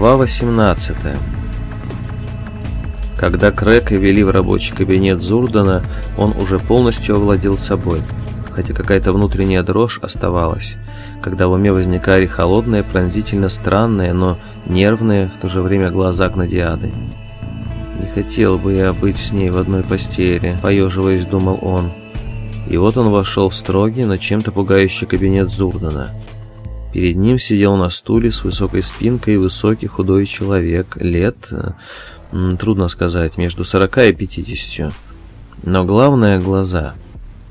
Глава 18 Когда Крэка вели в рабочий кабинет Зурдана, он уже полностью овладел собой, хотя какая-то внутренняя дрожь оставалась, когда в уме возникали холодные, пронзительно странные, но нервные в то же время глаза Гнадиады. «Не хотел бы я быть с ней в одной постели», — поеживаясь, думал он. И вот он вошел в строгий, но чем-то пугающий кабинет Зурдана — Перед ним сидел на стуле с высокой спинкой высокий худой человек, лет, трудно сказать, между 40 и 50. Но главное — глаза.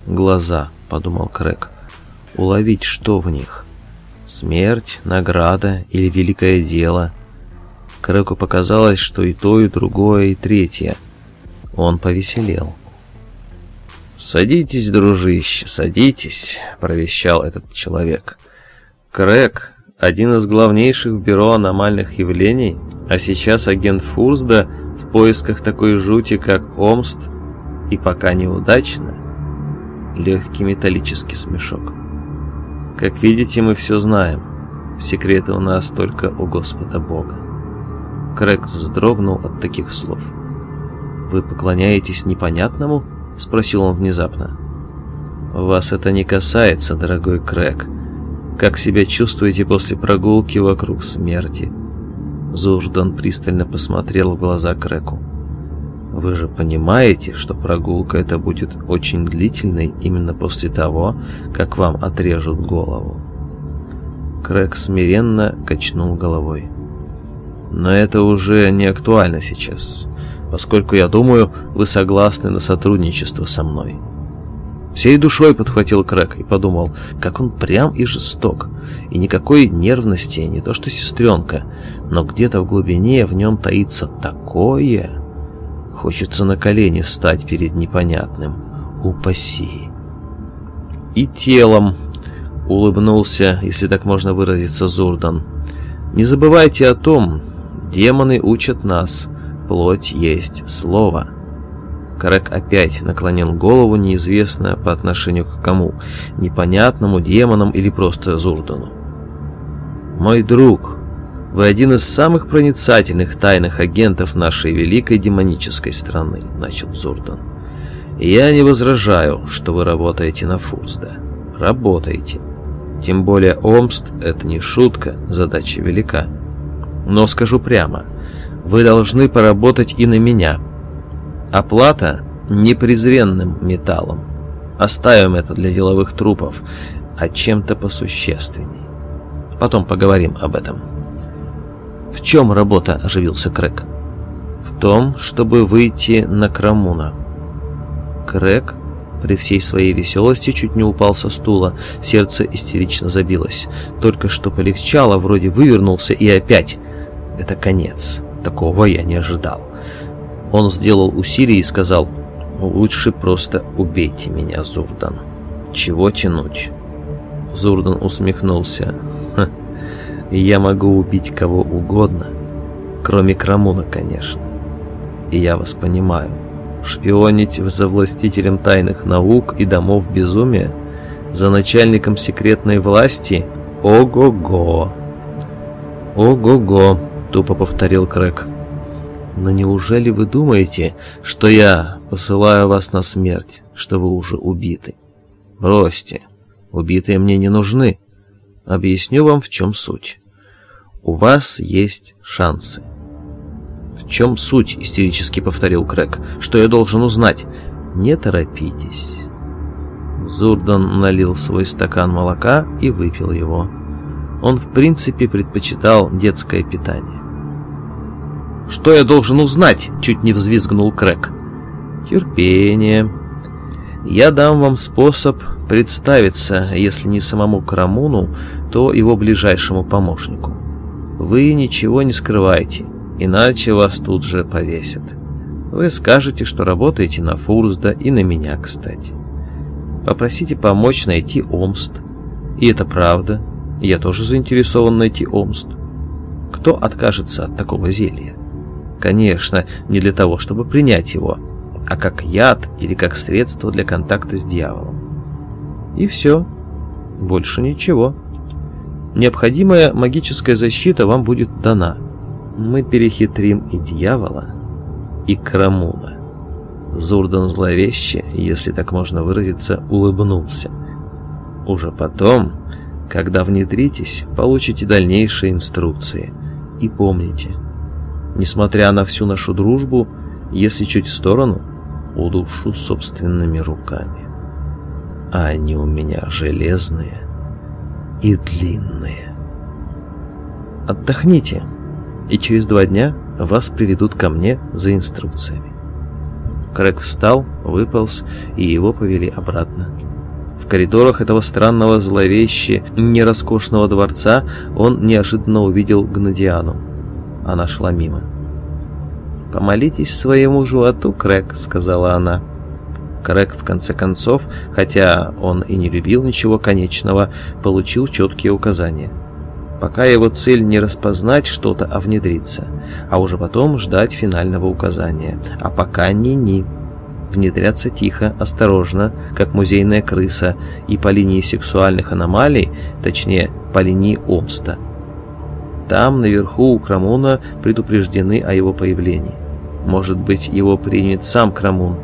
Глаза, подумал Крэк. Уловить что в них? Смерть, награда или великое дело? Крэку показалось, что и то, и другое, и третье. Он повеселел. «Садитесь, дружище, садитесь», — провещал этот человек. Крэк, один из главнейших в бюро аномальных явлений, а сейчас агент Фурсда в поисках такой жути, как Омст, и пока неудачно, легкий металлический смешок. Как видите, мы все знаем. Секреты у нас только у Господа Бога. Крэк вздрогнул от таких слов. «Вы поклоняетесь непонятному?» — спросил он внезапно. «Вас это не касается, дорогой Крэк», как себя чувствуете после прогулки вокруг смерти?» Зурдан пристально посмотрел в глаза Креку. «Вы же понимаете, что прогулка эта будет очень длительной именно после того, как вам отрежут голову?» Крэк смиренно качнул головой. «Но это уже не актуально сейчас, поскольку, я думаю, вы согласны на сотрудничество со мной». Всей душой подхватил Крэк и подумал, как он прям и жесток. И никакой нервности, не то что сестренка, но где-то в глубине в нем таится такое... Хочется на колени встать перед непонятным. Упаси. И телом улыбнулся, если так можно выразиться, Зурдан. Не забывайте о том, демоны учат нас, плоть есть слово. Карек опять наклонил голову, неизвестно по отношению к кому, непонятному демонам или просто Зурдану. «Мой друг, вы один из самых проницательных тайных агентов нашей великой демонической страны», — начал Зурдан. «Я не возражаю, что вы работаете на Фурсда. Работаете. Тем более Омст — это не шутка, задача велика. Но скажу прямо, вы должны поработать и на меня». Оплата непрезренным металлом. Оставим это для деловых трупов, а чем-то посущественней. Потом поговорим об этом. В чем работа, оживился Крэк? В том, чтобы выйти на Крамуна. Крэк при всей своей веселости чуть не упал со стула, сердце истерично забилось. Только что полегчало, вроде вывернулся и опять. Это конец. Такого я не ожидал. Он сделал усилие и сказал, «Лучше просто убейте меня, Зурдан. Чего тянуть?» Зурдан усмехнулся. «Ха, я могу убить кого угодно, кроме Крамуна, конечно. И я вас понимаю. Шпионить за властителем тайных наук и домов безумия, за начальником секретной власти? Ого-го!» «Ого-го!» — тупо повторил Крэк. Но неужели вы думаете, что я посылаю вас на смерть, что вы уже убиты? Бросьте, убитые мне не нужны. Объясню вам, в чем суть. У вас есть шансы. В чем суть, истерически повторил Крэк. Что я должен узнать? Не торопитесь. Зурдан налил свой стакан молока и выпил его. Он в принципе предпочитал детское питание. «Что я должен узнать?» — чуть не взвизгнул Крэк. «Терпение. Я дам вам способ представиться, если не самому Карамуну, то его ближайшему помощнику. Вы ничего не скрывайте, иначе вас тут же повесят. Вы скажете, что работаете на Фурсда и на меня, кстати. Попросите помочь найти Омст. И это правда, я тоже заинтересован найти Омст. Кто откажется от такого зелья? Конечно, не для того, чтобы принять его, а как яд или как средство для контакта с дьяволом. И все. Больше ничего. Необходимая магическая защита вам будет дана. Мы перехитрим и дьявола, и Крамуна. Зурдан зловеще, если так можно выразиться, улыбнулся. Уже потом, когда внедритесь, получите дальнейшие инструкции. И помните, несмотря на всю нашу дружбу, если чуть в сторону, удушу собственными руками. А они у меня железные и длинные. Отдохните, и через два дня вас приведут ко мне за инструкциями. Крэг встал, выполз, и его повели обратно. В коридорах этого странного зловеще нероскошного дворца он неожиданно увидел Гнадиану. Она шла мимо. «Помолитесь своему животу, Крэг», — сказала она. Крэг, в конце концов, хотя он и не любил ничего конечного, получил четкие указания. Пока его цель не распознать что-то, а внедриться, а уже потом ждать финального указания. А пока ни-ни. Внедряться тихо, осторожно, как музейная крыса, и по линии сексуальных аномалий, точнее, по линии Омста. Там, наверху у Крамуна, предупреждены о его появлении. Может быть, его примет сам Крамун.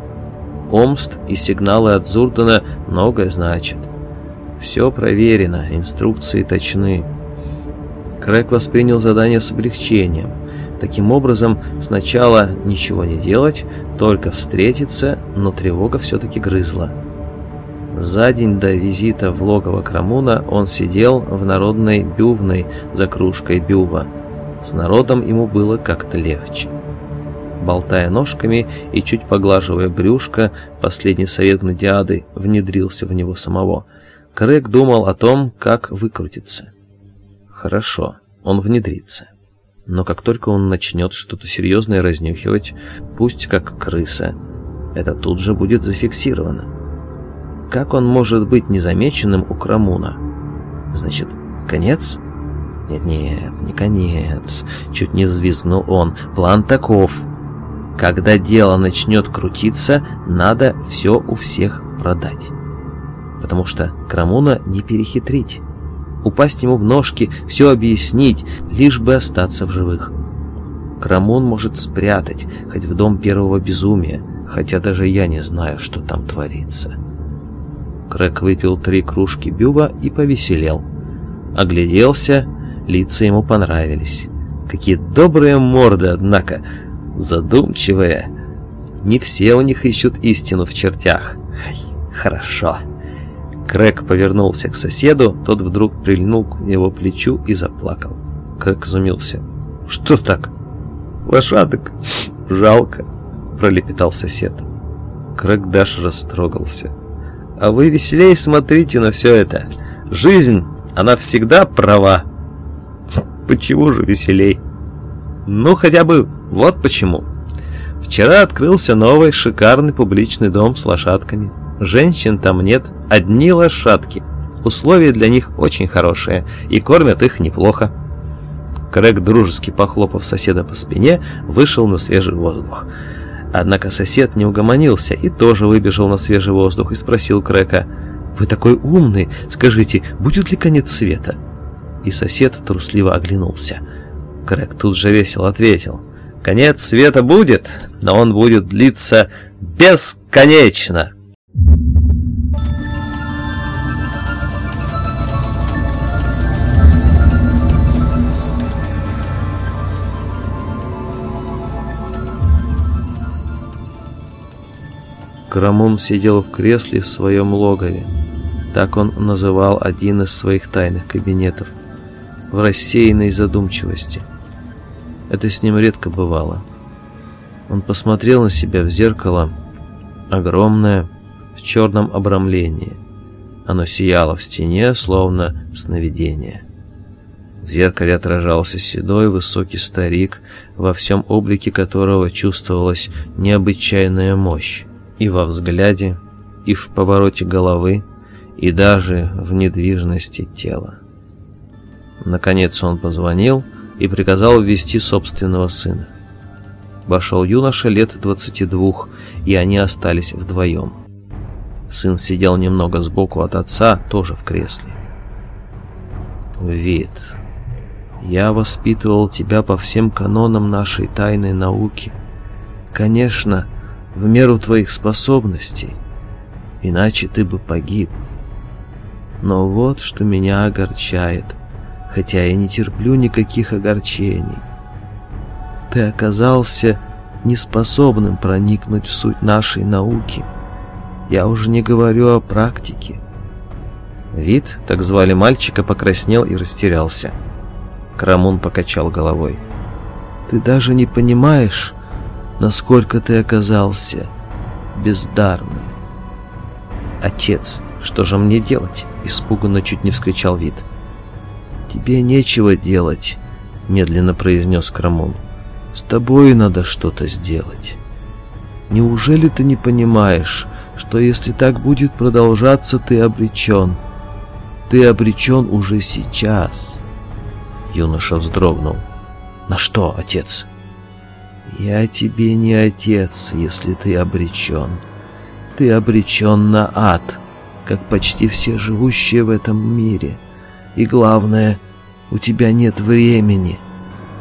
Омст и сигналы от Зурдана многое значат. Все проверено, инструкции точны. Крэг воспринял задание с облегчением. Таким образом, сначала ничего не делать, только встретиться, но тревога все-таки грызла. За день до визита в логово Крамуна он сидел в народной бювной за кружкой бюва. С народом ему было как-то легче. Болтая ножками и чуть поглаживая брюшко, последний совет Надиады внедрился в него самого. Крэг думал о том, как выкрутиться. Хорошо, он внедрится. Но как только он начнет что-то серьезное разнюхивать, пусть как крыса, это тут же будет зафиксировано. Как он может быть незамеченным у Крамуна? Значит, конец? Нет-нет, не конец. Чуть не взвизгнул он. План таков. Когда дело начнет крутиться, надо все у всех продать. Потому что Крамуна не перехитрить упасть ему в ножки, все объяснить, лишь бы остаться в живых. Крамон может спрятать, хоть в дом первого безумия, хотя даже я не знаю, что там творится. Крэк выпил три кружки бюва и повеселел. Огляделся, лица ему понравились. Какие добрые морды, однако, задумчивые. Не все у них ищут истину в чертях. Ай, хорошо. Крэк повернулся к соседу, тот вдруг прильнул к его плечу и заплакал. Крэк изумился. «Что так?» «Лошадок жалко», — пролепетал сосед. Крэк даже растрогался. «А вы веселей смотрите на все это. Жизнь, она всегда права». «Почему же веселей?» «Ну, хотя бы вот почему. Вчера открылся новый шикарный публичный дом с лошадками». Женщин там нет, одни лошадки. Условия для них очень хорошие, и кормят их неплохо. Крэг, дружески похлопав соседа по спине, вышел на свежий воздух. Однако сосед не угомонился и тоже выбежал на свежий воздух и спросил Крэка, «Вы такой умный, скажите, будет ли конец света?» И сосед трусливо оглянулся. Крэг тут же весело ответил, «Конец света будет, но он будет длиться бесконечно!» Карамун сидел в кресле в своем логове. Так он называл один из своих тайных кабинетов. В рассеянной задумчивости. Это с ним редко бывало. Он посмотрел на себя в зеркало, огромное, в черном обрамлении. Оно сияло в стене, словно сновидение. В зеркале отражался седой высокий старик, во всем облике которого чувствовалась необычайная мощь и во взгляде, и в повороте головы, и даже в недвижности тела. Наконец он позвонил и приказал ввести собственного сына. Вошел юноша лет двадцати двух, и они остались вдвоем. Сын сидел немного сбоку от отца, тоже в кресле. Вид. Я воспитывал тебя по всем канонам нашей тайной науки. Конечно, в меру твоих способностей, иначе ты бы погиб. Но вот что меня огорчает, хотя я не терплю никаких огорчений. Ты оказался неспособным проникнуть в суть нашей науки. Я уже не говорю о практике. Вид, так звали мальчика, покраснел и растерялся. Крамун покачал головой. «Ты даже не понимаешь, насколько ты оказался бездарным». «Отец, что же мне делать?» — испуганно чуть не вскричал Вид. «Тебе нечего делать», — медленно произнес Крамун. «С тобой надо что-то сделать. Неужели ты не понимаешь, что если так будет продолжаться, ты обречен? Ты обречен уже сейчас». Юноша вздрогнул. «На что, отец?» «Я тебе не отец, если ты обречен. Ты обречен на ад, как почти все живущие в этом мире. И главное, у тебя нет времени,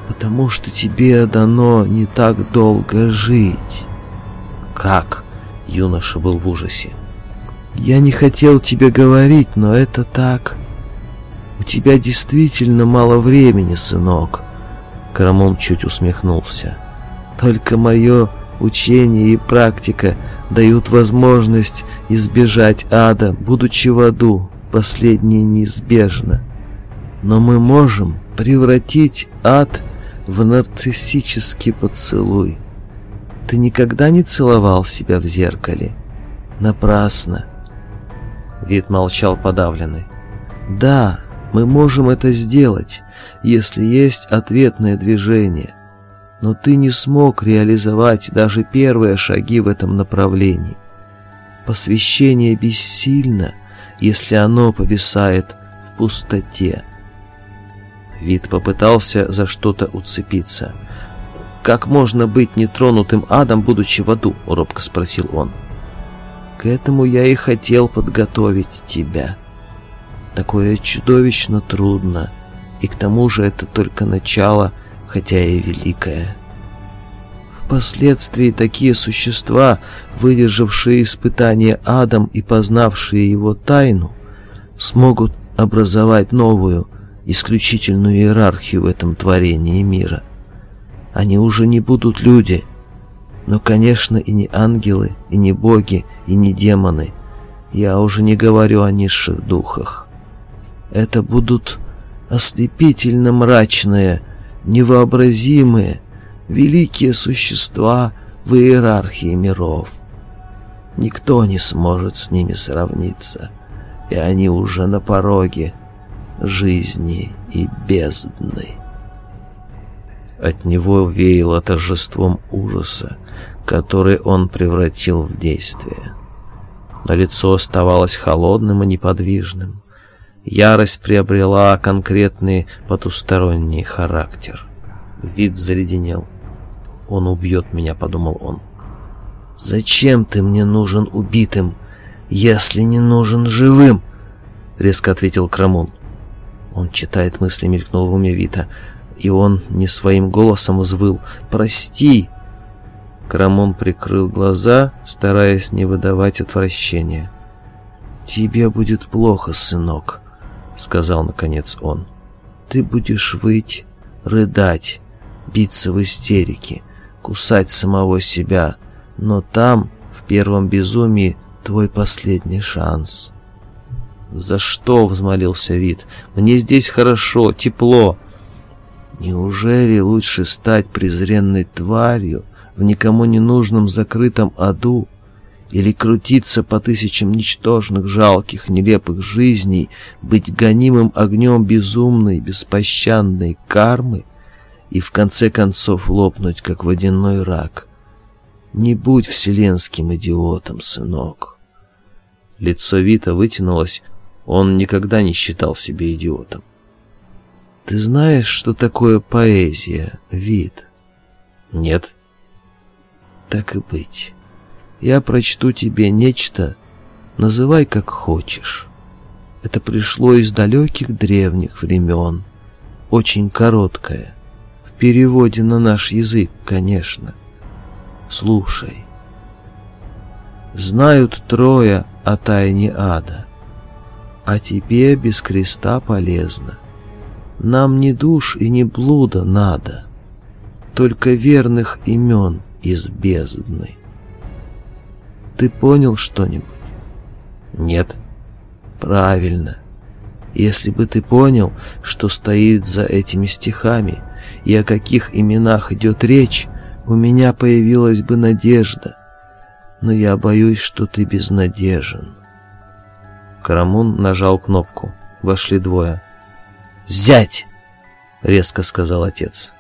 потому что тебе дано не так долго жить». «Как?» — юноша был в ужасе. «Я не хотел тебе говорить, но это так...» «У тебя действительно мало времени, сынок», — Карамон чуть усмехнулся. «Только мое учение и практика дают возможность избежать ада, будучи в аду, последнее неизбежно. Но мы можем превратить ад в нарциссический поцелуй. Ты никогда не целовал себя в зеркале? Напрасно». Вид молчал подавленный. «Да, мы можем это сделать, если есть ответное движение. Но ты не смог реализовать даже первые шаги в этом направлении. Посвящение бессильно, если оно повисает в пустоте. Вид попытался за что-то уцепиться. «Как можно быть нетронутым адом, будучи в аду?» — робко спросил он. «К этому я и хотел подготовить тебя». Такое чудовищно трудно, и к тому же это только начало, хотя и великое. Впоследствии такие существа, выдержавшие испытание адом и познавшие его тайну, смогут образовать новую, исключительную иерархию в этом творении мира. Они уже не будут люди, но, конечно, и не ангелы, и не боги, и не демоны. Я уже не говорю о низших духах. Это будут ослепительно мрачные, невообразимые, великие существа в иерархии миров. Никто не сможет с ними сравниться, и они уже на пороге жизни и бездны. От него веяло торжеством ужаса, который он превратил в действие. Но лицо оставалось холодным и неподвижным. Ярость приобрела конкретный потусторонний характер. Вид заледенел. «Он убьет меня», — подумал он. «Зачем ты мне нужен убитым, если не нужен живым?» — резко ответил Крамун. Он читает мысли, мелькнул в уме Вита, и он не своим голосом взвыл «Прости!». Крамон прикрыл глаза, стараясь не выдавать отвращения. «Тебе будет плохо, сынок», — сказал наконец он. «Ты будешь выть, рыдать, биться в истерике, кусать самого себя, но там, в первом безумии, твой последний шанс». «За что?» — взмолился Вид. «Мне здесь хорошо, тепло». «Неужели лучше стать презренной тварью в никому не нужном закрытом аду, или крутиться по тысячам ничтожных, жалких, нелепых жизней, быть гонимым огнем безумной, беспощадной кармы и в конце концов лопнуть, как водяной рак. Не будь вселенским идиотом, сынок. Лицо Вита вытянулось, он никогда не считал себя идиотом. Ты знаешь, что такое поэзия, Вит? Нет. Так и быть. Я прочту тебе нечто, называй как хочешь. Это пришло из далеких древних времен, очень короткое. Переводе на наш язык, конечно. Слушай. Знают трое о тайне ада. А тебе без креста полезно. Нам не душ и не блуда надо, только верных имен из бездны. Ты понял что-нибудь? Нет. Правильно. Если бы ты понял, что стоит за этими стихами и о каких именах идет речь, у меня появилась бы надежда. Но я боюсь, что ты безнадежен. Карамун нажал кнопку. Вошли двое. «Взять!» — резко сказал отец.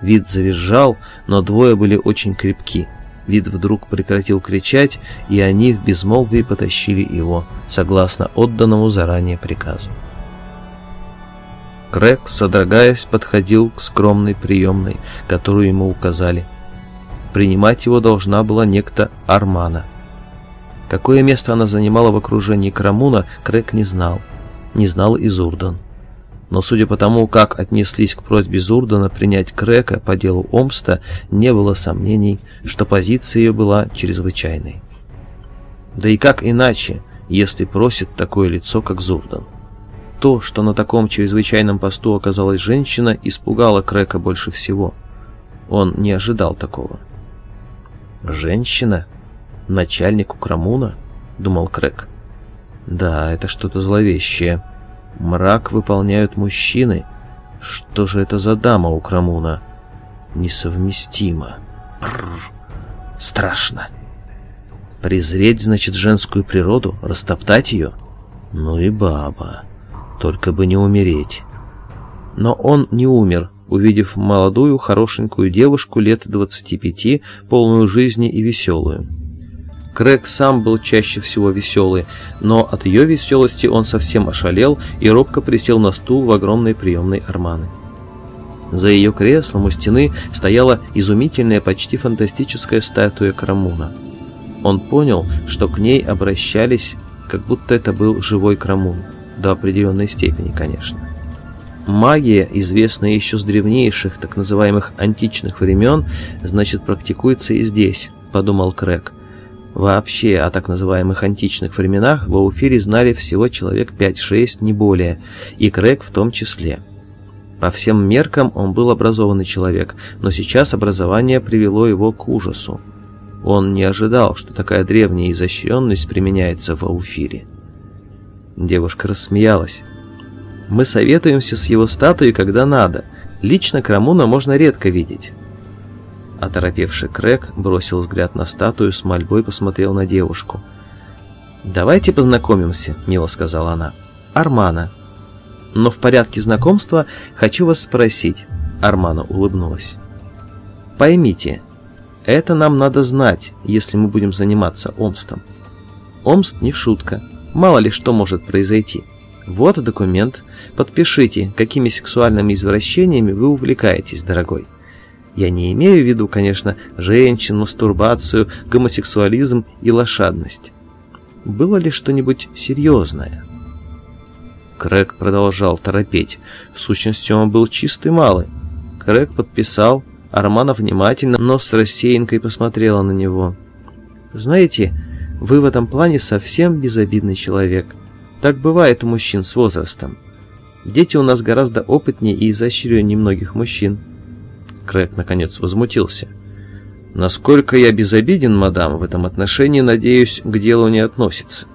Вид завизжал, но двое были очень крепки. Вид вдруг прекратил кричать, и они в безмолвии потащили его, согласно отданному заранее приказу. Крэг, содрогаясь, подходил к скромной приемной, которую ему указали. Принимать его должна была некто Армана. Какое место она занимала в окружении Крамуна, Крэг не знал. Не знал и Зурдан. Но судя по тому, как отнеслись к просьбе Зурдана принять Крека по делу Омста, не было сомнений, что позиция ее была чрезвычайной. Да и как иначе, если просит такое лицо, как Зурдан? То, что на таком чрезвычайном посту оказалась женщина, испугало Крека больше всего. Он не ожидал такого. «Женщина? Начальник Крамуна?» — думал Крек. «Да, это что-то зловещее». Мрак выполняют мужчины. Что же это за дама у Крамуна? Несовместимо. Бррр. Страшно. Презреть, значит, женскую природу? Растоптать ее? Ну и баба. Только бы не умереть. Но он не умер, увидев молодую, хорошенькую девушку лет 25, полную жизни и веселую. Крэг сам был чаще всего веселый, но от ее веселости он совсем ошалел и робко присел на стул в огромной приемной Арманы. За ее креслом у стены стояла изумительная, почти фантастическая статуя Крамуна. Он понял, что к ней обращались, как будто это был живой Крамун, до определенной степени, конечно. Магия, известная еще с древнейших, так называемых античных времен, значит, практикуется и здесь, подумал Крэг. Вообще о так называемых античных временах в Ауфире знали всего человек 5-6, не более, и Крэг в том числе. По всем меркам он был образованный человек, но сейчас образование привело его к ужасу. Он не ожидал, что такая древняя изощренность применяется в Ауфире. Девушка рассмеялась. «Мы советуемся с его статуей, когда надо. Лично Крамуна можно редко видеть. Оторопевший Крэг бросил взгляд на статую, с мольбой посмотрел на девушку. «Давайте познакомимся», — мило сказала она. «Армана». «Но в порядке знакомства хочу вас спросить», — Армана улыбнулась. «Поймите, это нам надо знать, если мы будем заниматься Омстом. Омст не шутка, мало ли что может произойти. Вот документ, подпишите, какими сексуальными извращениями вы увлекаетесь, дорогой». Я не имею в виду, конечно, женщин, мастурбацию, гомосексуализм и лошадность. Было ли что-нибудь серьезное? Крэг продолжал торопеть. В сущности, он был чистый малый. Крэг подписал, Армана внимательно, но с рассеянкой посмотрела на него. «Знаете, вы в этом плане совсем безобидный человек. Так бывает у мужчин с возрастом. Дети у нас гораздо опытнее и изощреннее многих мужчин. Крэг наконец возмутился. «Насколько я безобиден, мадам, в этом отношении, надеюсь, к делу не относится.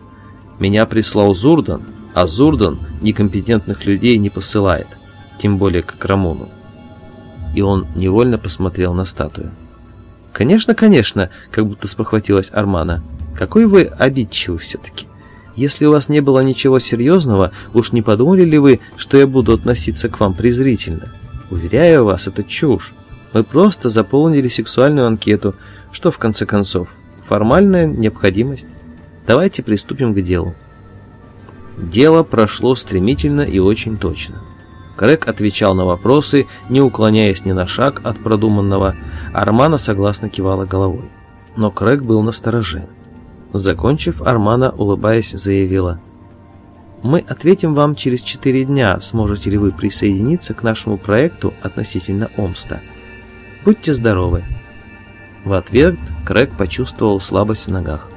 Меня прислал Зурдан, а Зурдан некомпетентных людей не посылает, тем более к Крамуну». И он невольно посмотрел на статую. «Конечно, конечно», — как будто спохватилась Армана. «Какой вы обидчивый все-таки. Если у вас не было ничего серьезного, уж не подумали ли вы, что я буду относиться к вам презрительно?» Уверяю вас, это чушь. Мы просто заполнили сексуальную анкету, что в конце концов, формальная необходимость. Давайте приступим к делу. Дело прошло стремительно и очень точно. Крэг отвечал на вопросы, не уклоняясь ни на шаг от продуманного, Армана согласно кивала головой. Но Крэг был настороже. Закончив, Армана, улыбаясь, заявила. Мы ответим вам через четыре дня, сможете ли вы присоединиться к нашему проекту относительно Омста. Будьте здоровы. В ответ Крэг почувствовал слабость в ногах.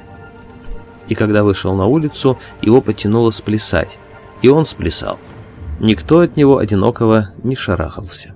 И когда вышел на улицу, его потянуло сплясать. И он сплясал. Никто от него одинокого не шарахался.